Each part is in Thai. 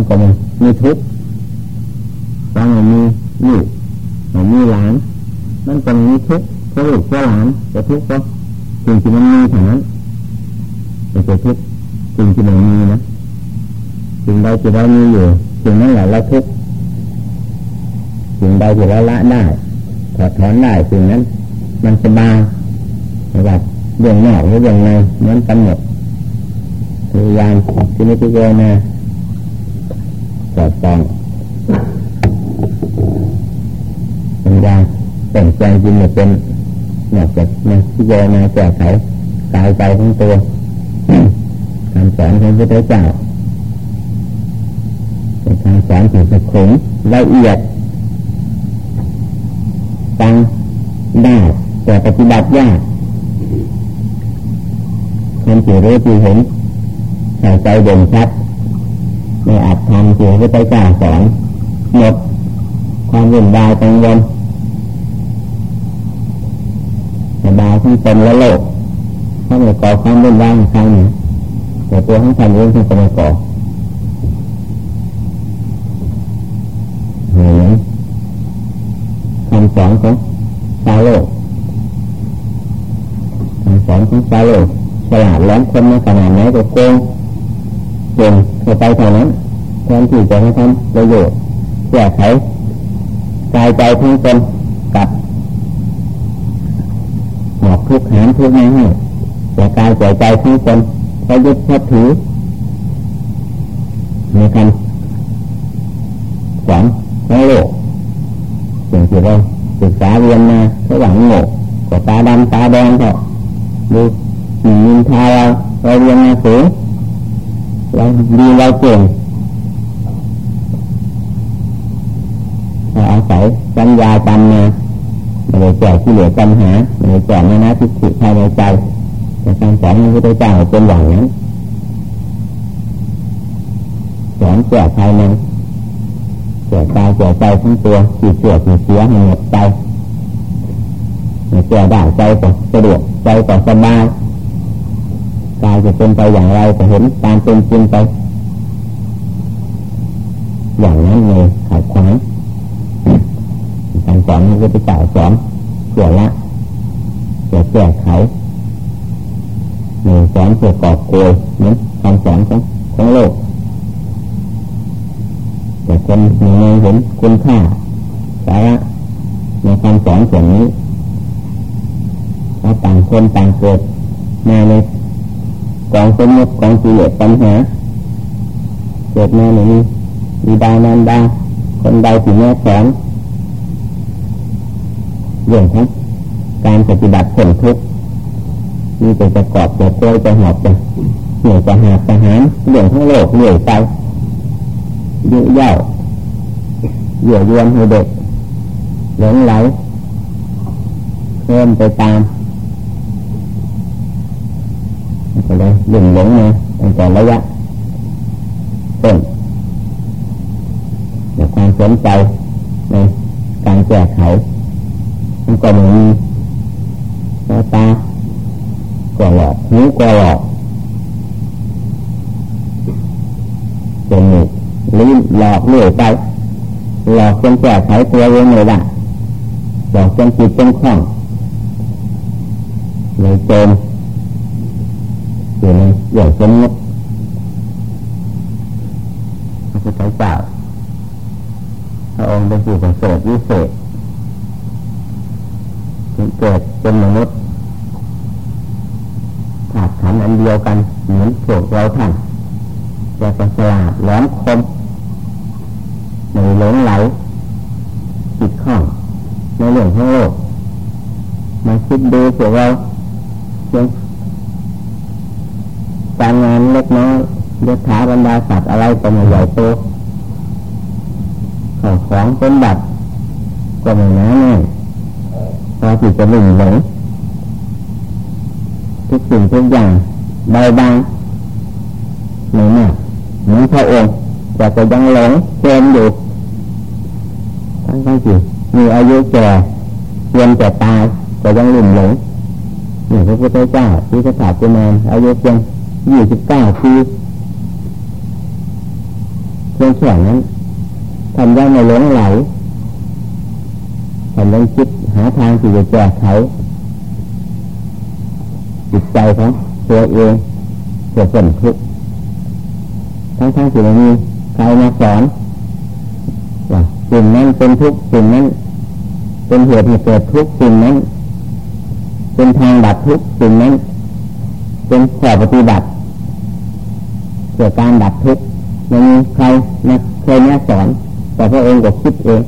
มันก็มันมีทุกข์ตอนมันมีอยู่มันมีหลาน มันก็มีทุกข์เพราะลูกเพราะหลานจะทุกข์เพราะสิ่งที่มันมีเท่านั้นมันจะทุกข์สิ่งที่มันมีนะสิ่งใดที่เรามีอยู่สิ่งนั้นแหละเราทุกข์สิ่งใดที่เราละได้ถอดถอนได้สิ่งนั้น มันสบายแบบเรื่องนอกหรือเรื่องในเหมือนกันหมดพยายามที่ไม่ที่เจนะ สอดส่องปัญญาแต่งใจจริงเป็นนอกจากมาที่เจนะแก้ไขกายใจของตัวคำสอนของพระเจ้าเป็นคำสอนที่สุขุมละเอียดฟังได้แต่ปฏิบัติยากคนที่รู้ที่เห็นใส่ใจเด่นชัด ไม่อาจทำที่พระเจ้าสอนหมดความวุ่นวายกังวลสบายทั้งตนละโลกถ้าไม่ก่อความวุ่นวายใครเนี่ยแต่ตัวของท่านเองที่จะไม่ก่อเหมือคำสอนของชาวโลกคำสอนของชาวโลกฉลาดแหลมคมในขนาดไหนก็โกง เก่งเข้าไปเท่านั้นแทนที่จะให้ทำประโยชน์แก้ไขกายใจทั้งตนกับหอบทุกข์หามทุกข์ให้แต่กายใจใจทั้งตนเขายึดเขาถือในการสอนของโลกสิ่งที่เราศึกษาเรียนมาเขาหวังโง่ก็ตาดำตาแดงเถอะดูหินทาเราเราเรียนมาสูง เราดีเราเก่งเราอาศัยปัญญาจำมาไม่ได้แก้ที่เหลือปัญหาไม่ได้แก้ไม่นะทิฏฐิภายในใจแต่การสอนของพระเจ้าเป็นอย่างนั้นสอนแก้ภายในแก่กายแก่ใจทั้งตัวจิตเสื่อมเสียให้หมดใจแก่ได้ใจก็สะดวกใจก็สบาย กายจะเป็นไปอย่างไรจะเห็นตามเป็นจริงไป อย่างนั้นเลยขาดขวางการสอนพระพุทธเจ้าสอนเกี่ยละเกี่ยแก้ไขหนึ่งสอนเกี่ยกอบโกยนั้นคำสอนของของโลกแต่คนในเมืองเห็นคุณค่าสาระในคำสอนส่วนนี้เราต่างคนต่างเกิดมาใน กองสมมติกองกิเลสปัญหาเกิดมาในนี้มีดานันดาคนใดที่แม่สอนเรื่องของการปฏิบัติผลทุกข์มีแต่จะกอบจะโกยจะหอบจะเหนื่อยจะหาจะหารเรื่องทั้งโลกเหนื่อยไปยุ่ยเย่าเหยื่อยียนให้เด็กหลงไหลเพิ่มไปตาม ก็เลยหลงหลงมาตั้งแต่ระยะต้นแต่ความสนใจในการแก้ไขมันก็มีตาตาก็หลอกหูก็หลอกจมูกลิ้นหลอกเลื่อยไปหลอกจนแก้ไขตัวเองไม่ได้หลอกจนจิตจนคล่องเลยจม อยู่ในอย่างสมมติพระพุทธเจ้าพระองค์เป็นผู้ประเสริฐวิเศษถึงเกิดเป็นมนุษย์ถาดขันอันเดียวกันเหมือนพวกเราท่านแต่เป็นฉลาดแหลมคมในหลงไหลจิตข้องในเรื่องของโลกมาคิดดูพวกเราเพียง การงานเล็กน้อยยศถาบรรดาศักดิ์อะไรก็ไม่ใหญ่โตของของเป็นบัตรก็ไม่น้าแน่พอจิตจะหลงหลงทุกสิ่งทุกอย่างเบาบางไม่มากเหมือนพระองค์แต่ก็ยังหลงเต็มอยู่ทั้งทั้งที่มีอายุแก่เรียนแต่ตายก็ยังหลุ่มหลงนี่พระพุทธเจ้าที่สถาปนานอายุเพียง ยี่สิบเก้าปีพพียงแค่นั้นทำได้ไม่หลงไหลทำยังคิดหาทางที่จะแก้ไขจิตใจของตัวเองเกิดผลทุกข์ทั้งทั้งที่ไม่มีใครมาสอนว่าสิ่งนั้นเป็นทุกข์สิ่งนั้น เป็นเหตุให้เกิดทุกข์สิ่งนั้น เป็นทางดับทุกข์สิ่งนั้น เป็นข้อปฏิบัติเกิดการดับทุกข์ไม่มีใครนะเคยแนะสอน แต่พระองค์ก็คิดเอง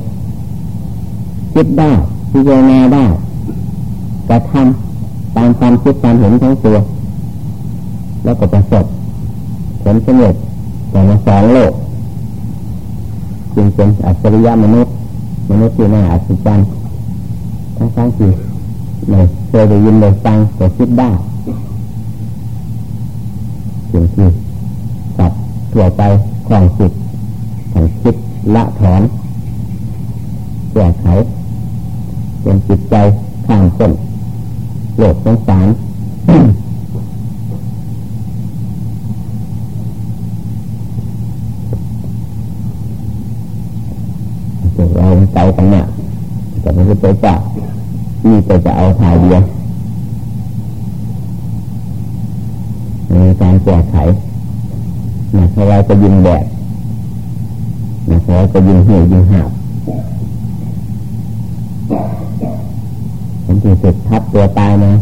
คิดได้พิจารณาได้กระทำตามความคิดความเห็นของตัว แล้วก็ประสบผลสำเร็จแต่มาสอนโลกจึงเป็นอัจฉริยะมนุษย์ มนุษย์ที่น่าอัศจรรย์ทั้งทั้งที่ไม่เคยได้ยินได้ฟังแต่คิดได้ สิ่งที่สัตว์ทั่วไปของจิตทางคิดละถอนแก้ไขเป็นจิตใจข้างคนโลกสงสารเราใจกันเนี่ยแต่ไม่ใช่ตัวจ่านี่ก็จะเอาถ่ายเดียวในการ แก้ไขนะเพราเราจะยิงแดดนะเพราเราจะยิงเหี่ยวยิงหาบผมที่สุดทับตัวตายนะ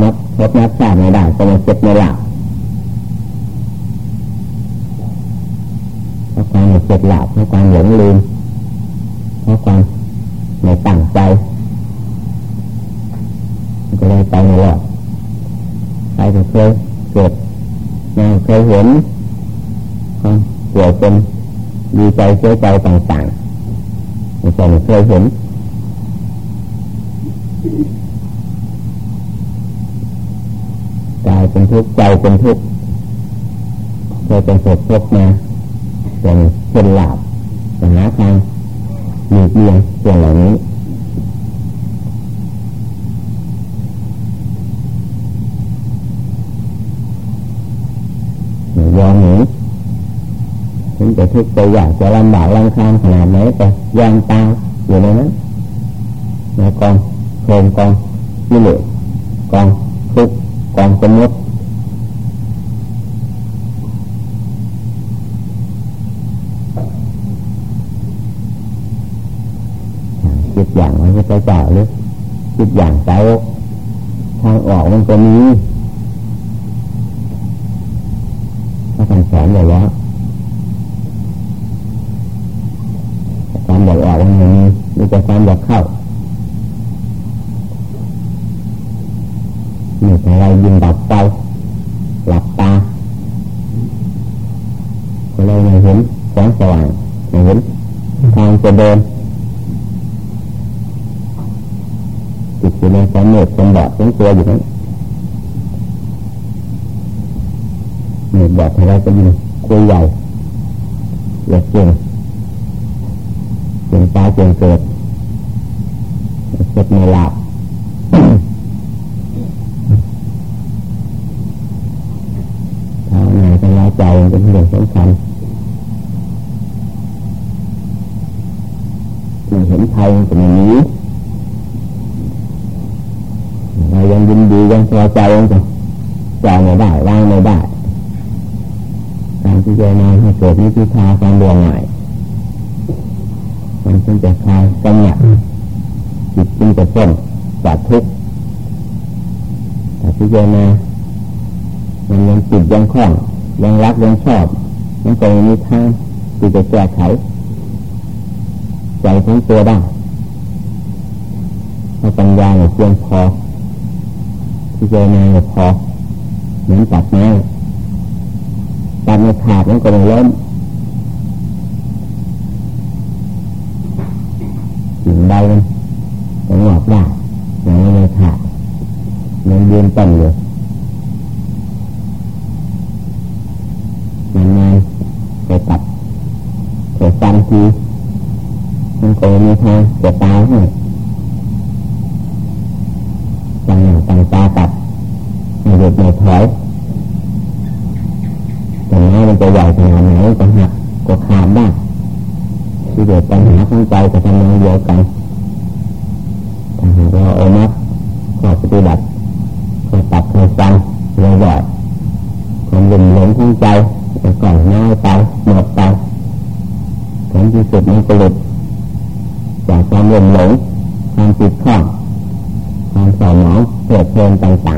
นับทบนับชาติไม่ได้ก็มาเจ็บไม่หลับเพราะความเจ็บหลับเพราะความหลงลืมเพราะความไม่ตั้งใจก็เลยไปไม่รอดใครเคยเกิด เคยเห็นความปวดเป็นดีใจเสียใจต่างๆไม่ใช่เคยเห็นกายเป็นทุกข์ใจเป็นทุกข์เคยเป็นศพพบมาเป็นเป็นหลาบหาทางหลีกเลี่ยงส่วนเหล่านี้ย อมหนีถึงจะทุกข์จะอยากจะลำบากลำคาญขนาดไหนแต่ยอมตายอยู่ในนั้นในกองโครงกองยิ่เหลือกองทุกกองสมมติคิดอย่างมันจะไปจ่าหรือคิดอย่างใจทางออกมันก็มี ถ้าทางสอนอย่างแล้วความอยากออกมันมีมีแต่ความอยากเข้านี่อะไรยิงดับไฟหลับตาก็เลยไม่เห็นแสงสว่างไม่เห็นทางจะเดินจิตอยู่ในสามเมตรเป็นบอดเป็นตัวอยู่นั้น เมตรบอดอะไรก็ยิงคุยใหญ่เหลือเก่งเก่งตายเก่งเกิดเกิดไม่หลับใจเป็นเรื่องสำคัญเราเห็นไทยเป็นอย่างนี้เรายังยินดียังพอใจ ให้เกิดนิพพานความดวงใหม่มันจึงจะคลายกำหนัดจิตจึงจะพ้นจากทุกข์แต่ที่จะนามันยังจิตยังคล่องยังรักยังชอบ มันก็มีทางที่จะแก้ไขใจของตัวได้ถ้าปัญญาเนี่ยเพียงพอที่เจนาเนี่ยพอเหมือนตัดไม้ตัดไม่ขาดมันก็ไม่ล้ม สิ่งใดมันงอกได้ยังไม่ขาดยังยืนต้นอยู่ไปตัดไปฟันทีมันก็มีทางจะตายให้ต่างหน้าต่างตาตัดไม่หยุดไม่ถอยแต่ไม้มันจะใหญ่ขนาดไหนก็หักก็ขาดารได้ที่ เกิดปัญหาของใจจะทำงานเดียวกันถ้าหากเราเอามาขอปฏิบัติเคยตัดเคยฟังเลยหยอดความหลุ่มหลงของใจจะก่อนน้อยไปหมดไปผลที่สุดมันก็หลุดจากความหลุ่มหลงความติดข้องความสอนหนองเพลิดเพลินต่าง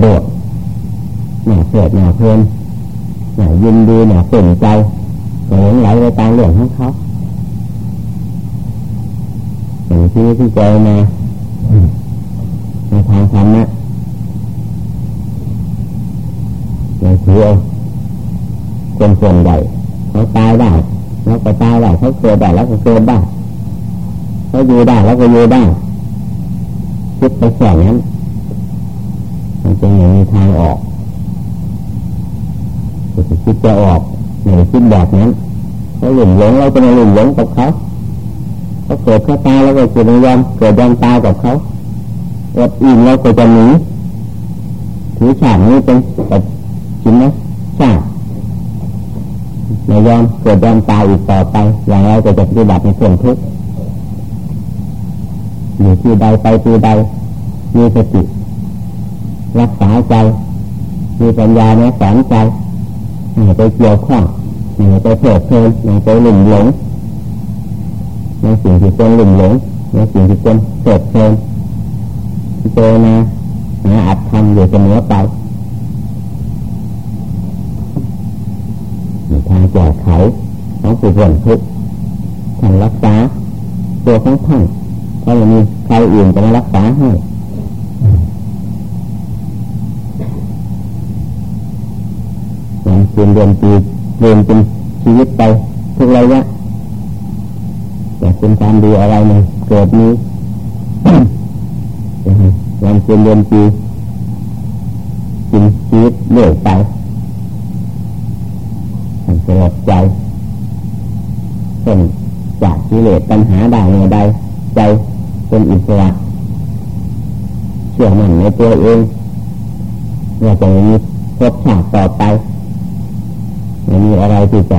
โดดหน่าเสียดหน่าเพลินหน่ายินดีหน่าสนใจหลงไหลไปตามเรื่องของเขาอย่างที่ที่เจอมาในทางธรรมะอย่างถือคนส่วนใหญ่เขาตายได้แล้วก็ตายได้เขาเกิดได้แล้วก็เกิดได้เขาอยู่ได้แล้วก็อยู่ได้คิดไปแค่นั้น มันเป็นอย่างมีทางออกจะคิดจะออกในคิดแบบนั้นเขาหลุ่มหลงเราจะมาหลุ่มหลงกับเขาเขาเกิดเขาตายแล้วก็จะไม่ยอมเกิดยอมตายกับเขาอดอิ่มเราก็จะหนีถือฉากนี้เป็นแบบชิ้นนะฉากไม่ยอมเกิดยอมตายอีกต่อไป อย่างไรก็จะปฏิบัติในส่วนทุกข์อยู่ที่ใดไปที่ใดมีสติ รักษาใจ มีปัญญาในสอนใจไม่ไปเกี่ยวข้องไม่ไปเพิดเพลินไม่ไปหลุ่มหลงในสิ่งที่เป็นหลุ่มหลงในสิ่งที่เป็นเพิดเพลินเจอนะหาอัดทำอยู่เสมอไปทางแก้ไขของผู้ร่วทุกข์ทางรักษาตัวของท่านเพราะมีใครอื่นจะมารักษาให้ยังเป็นเดือนปีเรียนเป็นชีวิตไปทุกระยะแต่เป็นการดีอะไรเนี่ยเกิดนี้ยังเป็นเดือนปีกินชีวิตเลื่อยไปสงบใจเป็นจากกิเลสปัญหาใดเมื่อใดใจเป็นอิสระเชื่อมั่นในตัวเองว่าจะมีพบชาติต่อไป ไม่มีอะไรที่จะ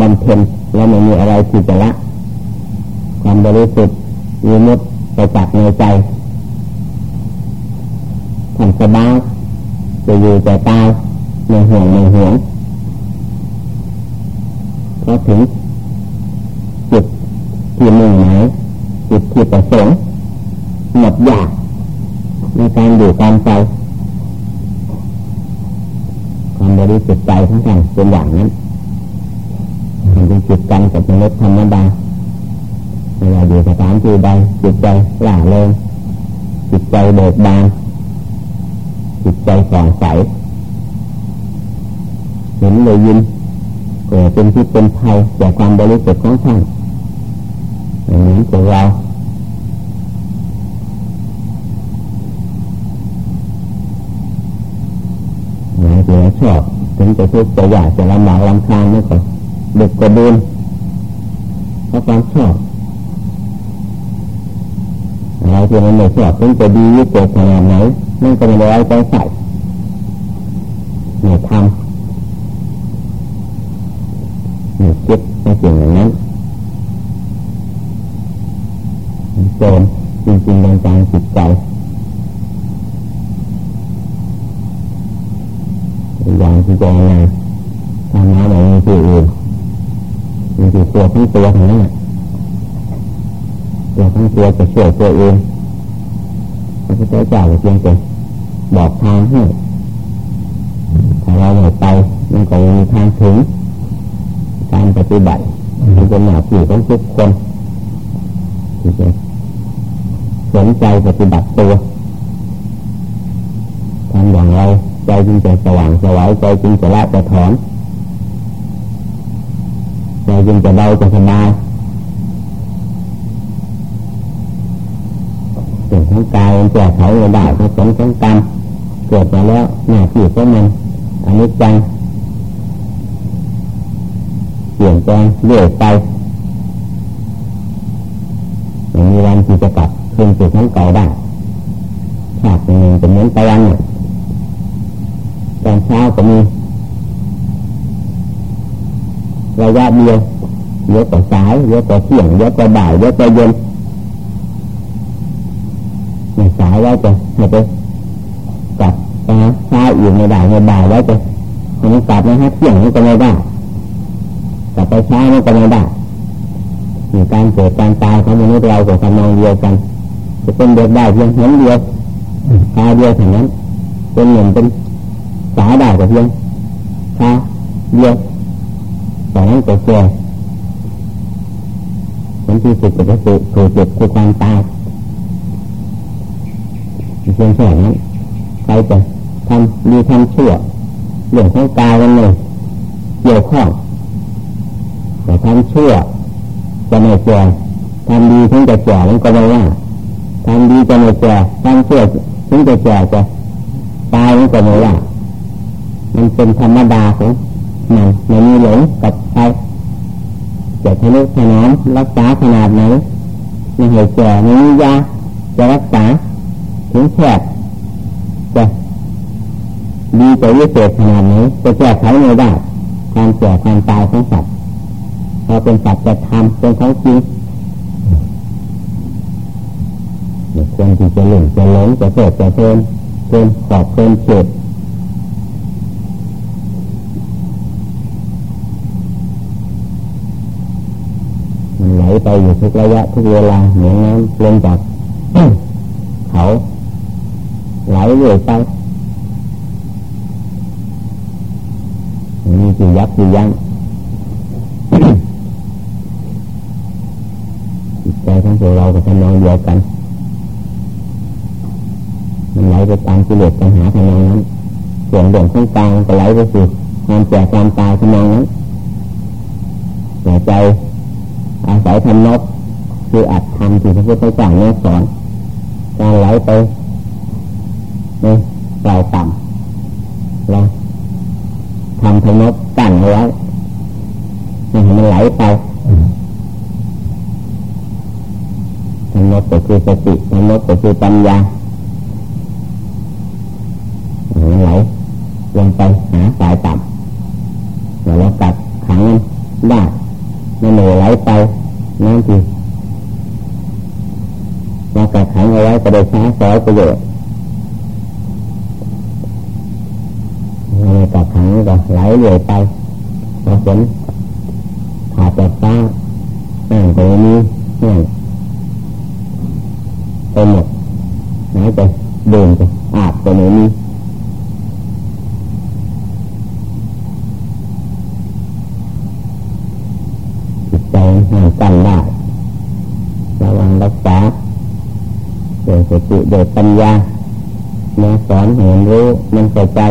บำเพ็ญและไม่มีอะไรที่จะละความบริสุทธิ์มีมุดไปจากในใจทำสบายจะอยู่จะตายในห่วงในห่วงพอถึงจุดที่มุ่งหมายจุดที่ประสงค์หมดอยากในการอยู่การใจ ความบริสุทธิ์ใจทั้งกันเป็นอย่างนั้นมันเป็นจิตกันกับมนุษย์ธรรมดาเวลาอยู่สถานที่ใดจิตใจหล่าเลยจิตใจเบิกบานจิตใจส่องใสเห็นเลยยินเกิดเป็นที่เป็นภัยแก่ความบริสุทธิ์ของท่านอย่างนี้ของเราหลายที ชอบ ถึงจะทุกข์จะยากจะลำบากลำคาญนี่ก็เด็กก็ดูนเพราะความชอบอะไรที่มันไม่ชอบถึงจะดียิ่งเกิดขนาดไหนมันก็ไม่ได้ใจใส่ไม่ทำไม่คิดในสิ่งอย่างนั้นโจมจริงๆในใจจิตใจ อย่างที่เจนาทำน้ำแบบมีที่อื่นมีที่ตัวทั้งตัวทั้งนั้นตัวทั้งตัวจะช่วยตัวเองพระพุทธเจ้าเพียงแต่บอกทางให้ถ้าเราไม่ไปมันก็มีทางถึงการปฏิบัติมันเป็นหน้าที่ของทุกคนที่จะสนใจปฏิบัติตัวทำอย่างไร ใจจึงจะสว่างสวายใจจึงจะละจะถอนใจจึงจะเบาจะสบายส่วนของกายมันแก่เขาไม่ได้ผสมของกรรมเกิดมาแล้วหน้าที่ของมันอันนี้จังเปลี่ยนแปลงเรื่อยไปไม่มีวันที่จะกลับคืนสู่ของเก่าได้ชาติหนึ่งเป็นเหมือนตะวันเนี่ย ตอนเช้าก็มีระยะเดียวเยอะกว่าสายเยอะกว่าเที่ยงเยอะกว่าบ่ายเยอะกว่าเย็นในสายว่าจะให้ไปกลับนะเช้าอยู่ในบ่ายในบ่ายแล้วจะมันกลับนะฮะเที่ยงนี่ก็ไม่ได้กลับไปเช้านี่ก็ไม่ได้มีการเกิดการตายของมนุษย์เรากับทำนองเดียวกันจะเป็นเด็กได้เพียงเห็นเดียวตาเดียวเท่านั้นเป็นหนึ่งเป็น สาได้กับเพียงตาเดียวแต่นั้นก็แก่ผลที่สุดก็จะถูกถูกเจ็บคือความตายเพียงแค่นั้นใครจะทำดีทำชั่วเรื่องของกายกันเลยเกี่ยวข้องแต่ทำชั่วจะไม่แก่ทำดีถึงจะแก่มันก็ไม่ว่าทำดีจะไม่แก่ทำชั่วถึงจะแก่จะตายมันก็ไม่ว่า มันเป็นธรรมดาของมันไม่มีหลงกับใครจะทะลุถนอมรักษาขนาดไหนไม่ให้แก่ไม่มียาจะรักษาถึงแค่จะดีจะวิเศษขนาดไหนจะแก้ไขไม่ได้ความแก่ความตายของสัตว์พอเป็นสัตว์จะทำเป็นของจริงควรที่จะหลงจะหลงจะเสดจะเพลินเพลินขอบเพลินเฉดมัน ไปอยู่ทุกระยะทุกเวลาเหมือนน้ำลงจากเขาไหลเรื่อยไปมีกี่ยักษ์กี่ยั้งจิตใจของพวกเราก็ทำนองเดียวกัน มันไหลไปตามกิเลสปัญหาทำนองนั้นส่วนเรื่องของกลางก็ไหลไปสู่ความแก่ความตายทำนองนั้นแต่ใจ อาศัยทำนกคืออัดทำที่พระพุทธเจ้าเนี่ยสอนการไหลไปในปลายต่ำเราทำทำนกกั้นเอาไว้ไม่ให้มันไหลไปทำนกก็คือสติทำนกก็คือปัญญามันไหลลงไปหาสายต่ำแล้วกัดขังได้ไม่หนูไหลไป นั่นคือเรากัดขังเอาไว้ก็ได้ใช้สอยประโยชน์เรากัดขังก็ไหลเรื่อยไปพอฝนขาดจากฟ้าอ่างก็มีแห้งไปหมดไหนจะเดินจะอาบก็ไม่มีจิตใจห่างกันได้ระวังรักษาโดยสติโดยปัญญาแม่สอนเห็นรู้ มันเข้าใจ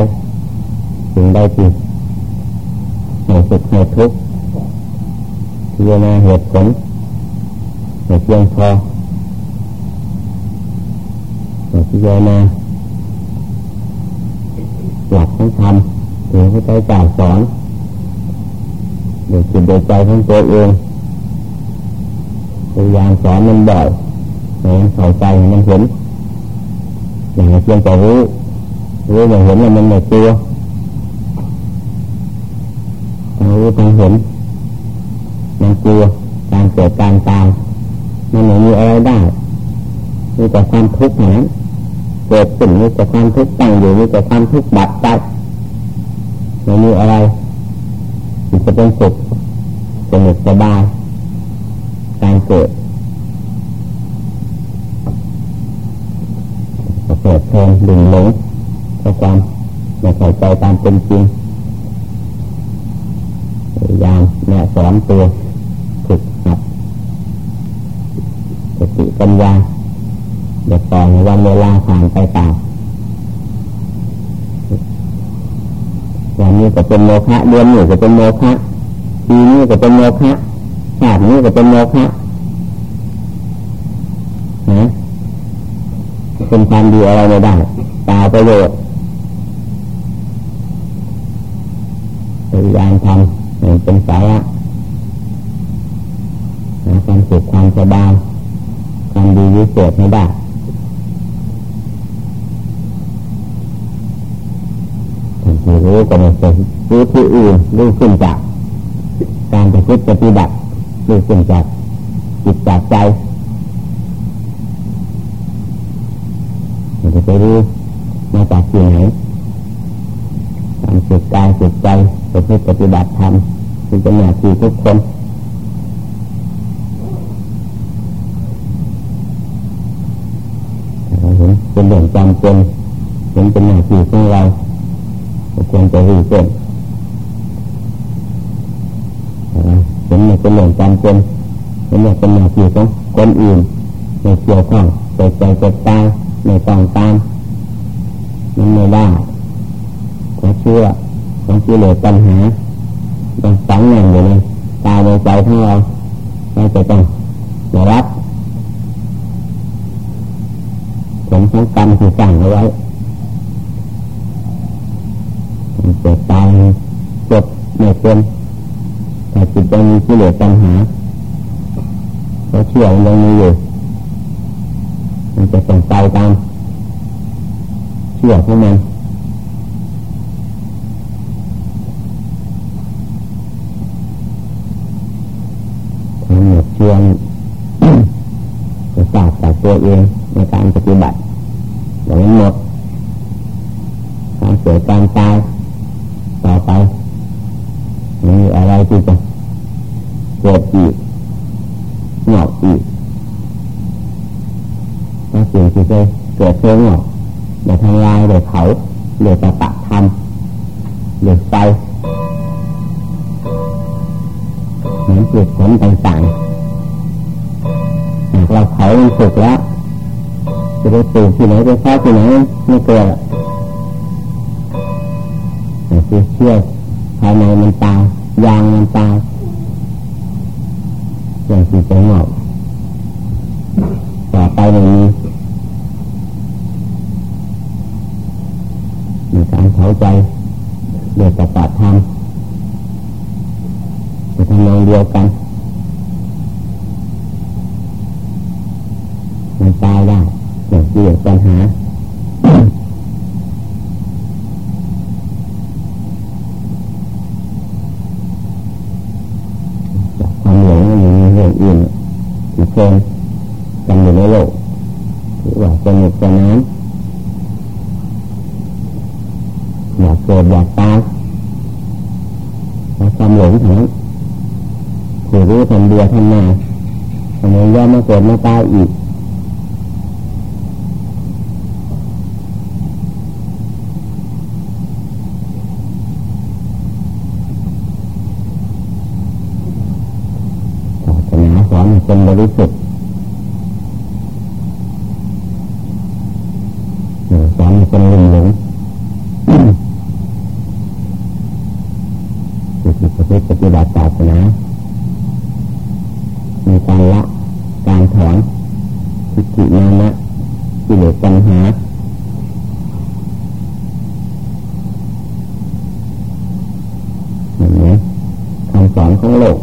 ถึงได้จริงให้สุขให้ทุกข์พิจารณาเหตุผลให้เพียงพอให้พิจารณาหลักของธรรมถึงพระเจ้าสอนโดยจิตโดยใจของตัวเองพยายามสอนมันบ่อยให้มันเข้าใจให้มันเห็นอย่างเพียงแต่รู้ รู้ไม่เห็นแล้วมันไม่ตัวรู้ทั้งเห็น มันกลัวการเกิดการตายมันไม่มีอะไรได้มีแต่ความทุกข์นั้นเกิดขึ้นมีแต่ความทุกข์ตั้งอยู่มีแต่ความทุกข์ดับไปไม่มีอะไรที่จะเป็นสุขสนุกสบายการเกิดเกิดเพลินดึงหลง เพราะความไม่เข้าใจตามเป็นจริงพยายามแนะสอนตัวฝึกหัดสติปัญญาเด็กต่อในวันเวลาผ่านไปตามวันนี้ก็เป็นโมฆะเดือนนี้ก็เป็นโมฆะปีนี้ก็เป็นโมฆะชาตินี้ก็เป็นโมฆะนะเป็นความดีอะไรไม่ได้ตาประโยชน์ พยายามทำอย่างเป็นสาระหาความสุขความสบายความดีวิเศษไม่ได้ที่รู้ก็ไม่ใช่รู้ที่อื่นรู้ขึ้นจาก การปฏิบัติปฏิบัติรู้ขึ้นจากจิตจากใจมันจะไปรู้มาจากที่ไหน ฝึกกายฝึกใจปฏิปฏิบัติธรรมเป็นหน้าที่ทุกคนเห็นเป็นเรื่องจำเป็นเห็นเป็นหน้าที่ของเราควรจะรีบเร่งเห็นเป็นเรื่องจำเป็นเห็นเป็นหน้าที่ของคนอื่นในเกี่ยวข้องใจใจใจตายในต้องตามมันไม่ได้ ของเชื่อของกิเลสปัญหาต้องฝังแน่นอยู่ในตาในใจของเราเราจะต้องรับผลของกรรมที่สร้างเอาไว้เกิดตายจบไม่เป็นแต่จิตยังมีกิเลสปัญหาเราเชื่อยังมีอยู่มันจะต้องไปตามเชื่อของมันทำหมดเชื่อจะทราบจากตัวเองในการปฏิบัติอย่างนั้นหมดการเกิดการตายต่อไปมีอะไรที่จะเกิดอีกหงอกอีกถ้าสิ่งที่เคยเกิดเคยหงอกเดี๋ยวทำลายเดี๋ยวเผาเดี๋ยวจะปะทำเดี๋ยวไฟเหมือนจุดผลต่างๆ หากเราเผามันสุกแล้วจะไปปลูกที่ไหนไปฟ้าที่ไหนไม่เกิดคือเชื่อภายในมันตายยางมันตายอย่างที่จะงอกต่อไปในนี้มีการเข้าใจเดือดปฏิธรรมจะทำนองเดียวกันมันตายได้เกิดเกี่ยวปัญหาอื่นที่เคยกันอยู่ในโลกหรือว่า สนุกสนานอยากเกิดอยากตายแล้วความหลงทั้งผู้รู้ทำเดียวทำนาทำไมย่อมมาเกิดมาตายอีกเป็นบริสุทธิ์สอนเป็นลืมหลงคือประพฤติปฏิบัติศาสนามีการละการถ อนทิฏฐิมานะกิเลสปัญหาอย่างนี้คำสอนของโลก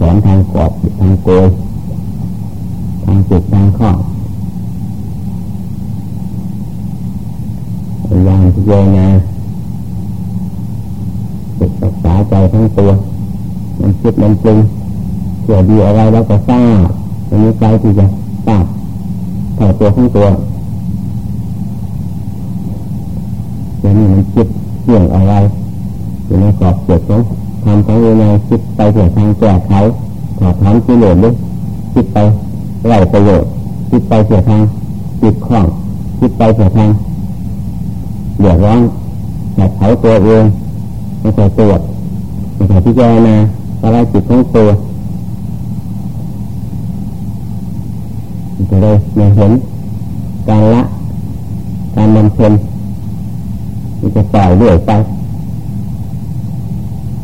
สอนทางกรอบทางโกยทางจุดทางข้อพยายามพิจารณาศึกษาใจทั้งตัว มันคิดมันจริง ดดีอะไรแล้วก็ทราบมันมีใจที่จะทราบแต่ตัวทั้งตัวอย่างนี้มันคิดเรื่องอะไรอยู่ในกรอบเกิดของทำของวินัยคิดไปเพื่อทางแก้ไขถอดถอนกิเลสหรือคิดไปไร้ประโยชน์คิดไปเพื่อทางจิตคล่องคิดไปเพื่อทางเดือดร้อนแก้ไขตัวเองไม่ใช่ตรวจไม่ใช่พิจารณาอะไรจิตของตัว จะได้ไม่เห็นการละ การนำเพ็ญมันจะปล่อยเรื่อยไป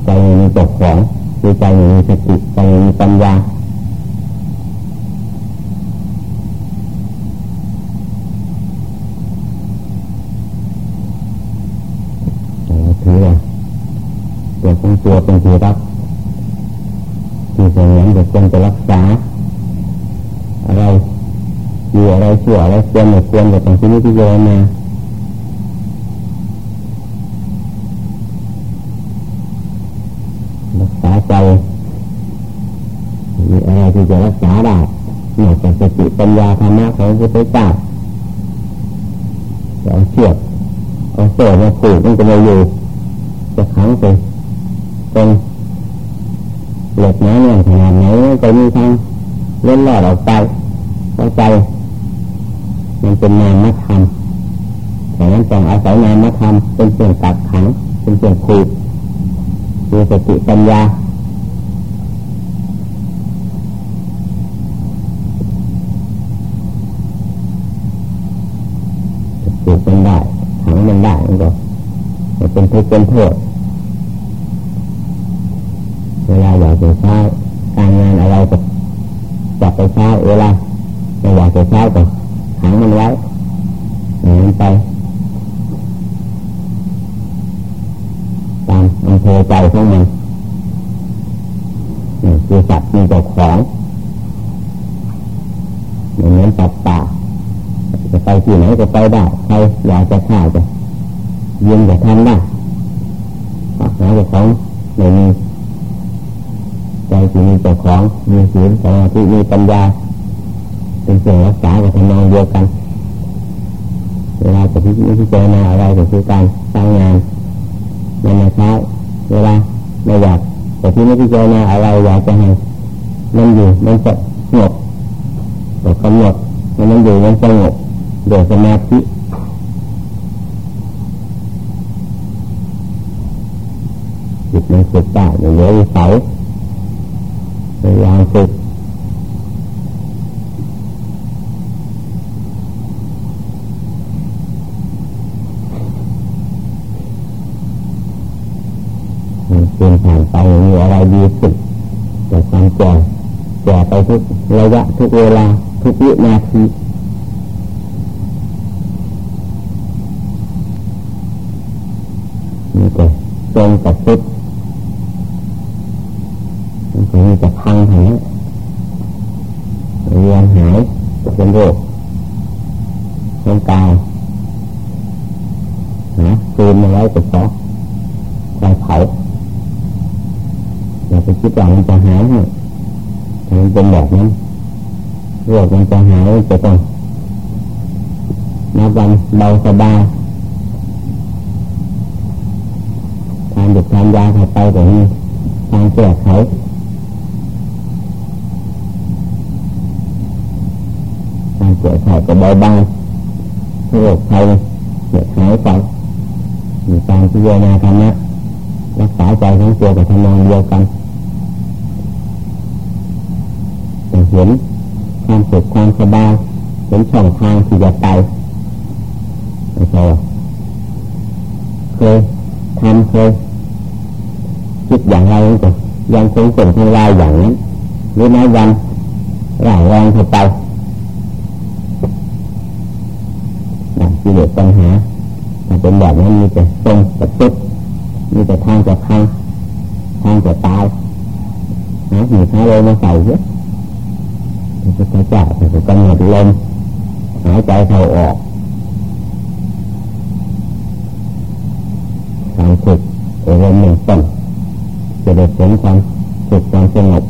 ใจมีตกของคือใจมีสติใจมีปัญญาถือว่าตัวของตัวเป็นที่รักที่สงวนจะควรจะรักษาอะไร อยู่อะไรชั่วอะไรควรไม่ควรจะต้องที่นี้ที่เจอมารักษาใจมีอะไรที่จะรักษาได้นอกจากสติปัญญาธรรมะของพระพุทธเจ้าเอาเชือกเอาโซ่มาผูกมันจะไม่อยู่จะขังไปตรงเหล็กน้เนี่ยขนาดไหนก็มีทางเล่นหลอดออกไปเข้าใจ มันเป็นนามธรรมแต่นั้นต้องอาศัยนามธรรมเป็นเสื่องตัดขังเป็นเสื่องผูกมีสติปัญญาผูกมันได้ขังมันได้มันก็เป็นทุกข์เป็นโทษเวลาอยากจะใช้การงานอะไรก็จับไปใช้เวลาไม่อยากจะใช้ก็ งมันไว้หนีไปตามอำเภอใจของมันนี่คือสัตว์มีเจ้าของเหมือนสัตว์ป่าจะไปที่ไหนก็ไปได้ใครอยากจะฆ่าจะยิงจะทำได้หาเจ้าของไม่มีใจที่มีเจ้าของมีศีลสมาธิมีปัญญา เป็นเสิ่งรักษากับทำนองเดียวกันเวลาจะพิจารณาอะไรก็คือการสร้างงานมันมาใช้าเวลาไม่อยากแต่ที่ไม่พิจารณาอะไรอยากจะให้มันอยู่มันสงบแต่กำหนดมันมันอยู่มันสงบโดยสมาธิจิตมันสุดได้เหลือวิสัยพยายามฝึก มันเป็นผ่านไปมีอะไรดีสุดแต่ความแก่แก่ไปทุกระยะทุกเวลาทุกวินาทีนี่ก็ตรงกับสุดมันก็มีจะพังแผลเรียนหายเป็นโรคร่างกายนะคืนมาไว้กับซอไฟเผา ต่างมันจะหายเนี่ยมันเป็นแบบนั้นโรคมันจะหายจะต้องนับวันเบาสบายทานหยุดทานยาเข้าไปแบบนี้ทางแก้ไขทางแก้ไขก็เบาบางโรคภัยเนี่ยหายไปมีการพิจารณาธรรมะรักษาใจทั้งตัวกับทำนองเดียวกันแต่ เห็นความสุขความสบายเห็นช่องทางที่จะไปไม่ใช่เคยทำเคยคิดอย่างไรก็ยังคงส่งทางลายอย่างนั้นหรือน้อยวันหลายแรงเข้าไปนั่นคือเด็กปัญหาเป็นแบบนั้นมีแต่ตรงกับจุดมีแต่ทางจะพังทางจะตายหาหีหาเลยมาใส่เยอะ ระพุทธเจ้าแต่กำหนดลมหายใจเข้าออกการฝึกอารมณ์หนึ่งต้นจะได้ผลความสุขความสงบ